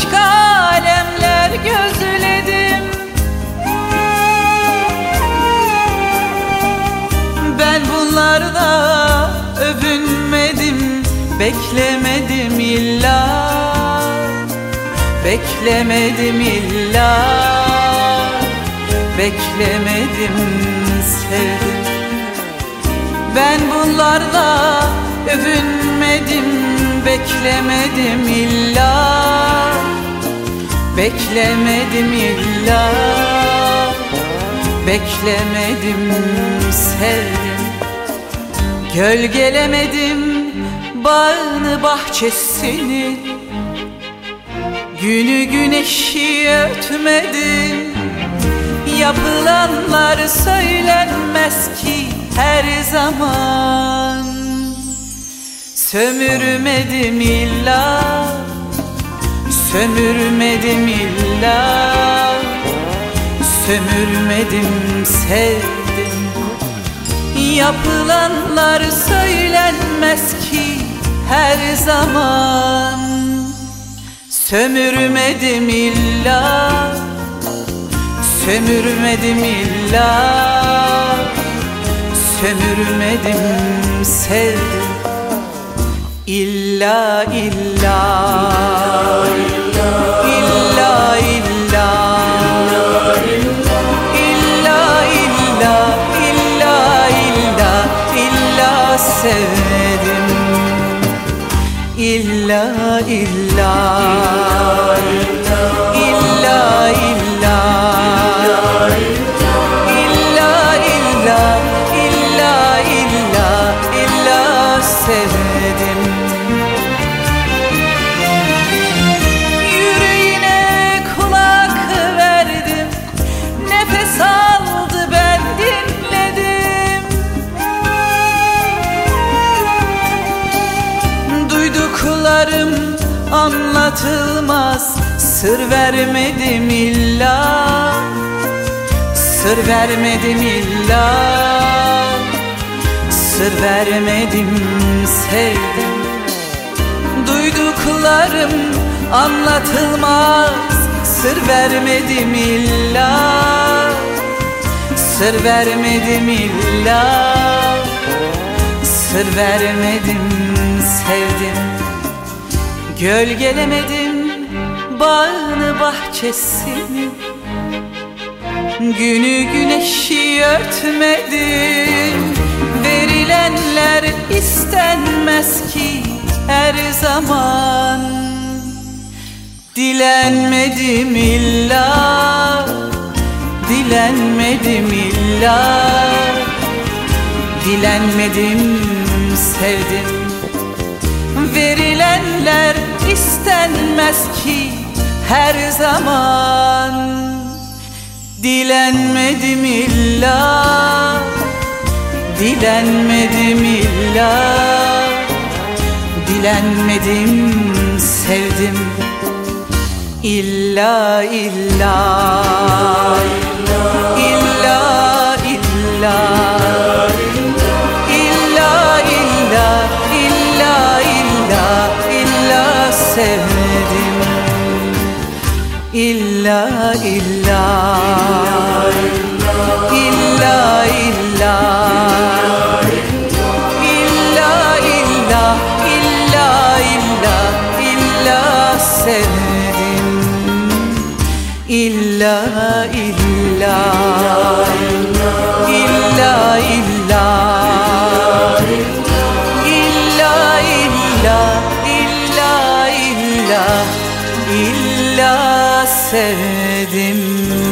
başka alemler gözledim. Ben bunlarda övünmedim Beklemedim illa. Beklemedim illa. Beklemedim sevdim. Ben bunlarda övünmedim Beklemedim illa. Beklemedim illa. Beklemedim sevdim. Gölgelemedim bağını bahçesini. Günü güneşi örtmedim. Yapılanlar söylenmez ki her zaman. Sömürmedim illa Sömürmedim illa. Sömürmedim sevdim. Yapılanlar söylenmez ki her zaman. Sömürmedim illa. Sömürmedim illa. Sömürmedim sevdim. İlla illa İlla illa. İlla illa. İlla illa illa illa. İlla sevdim anlatılmaz. Sır vermedim illa. Sır vermedim illa. Sır vermedim sevdim. Duyduklarım anlatılmaz. Sır vermedim illa. Sır vermedim illa. Sır vermedim sevdim Gölgelemedim bağını bahçesini. Günü güneşi örtmedim. Verilenler istenmez ki her zaman. Dilenmedim illa Dilenmedim illa. Dilenmedim sevdim. Verilenler istenmez ki her zaman. Dilenmedim illa Dilenmedim illa. Dilenmedim sevdim. İlla illa. İlla illa. İlla sevdim İlla illa. İlla illa. İlla illa sevdim İlla. İlla İlla. İlla İlla sevdim.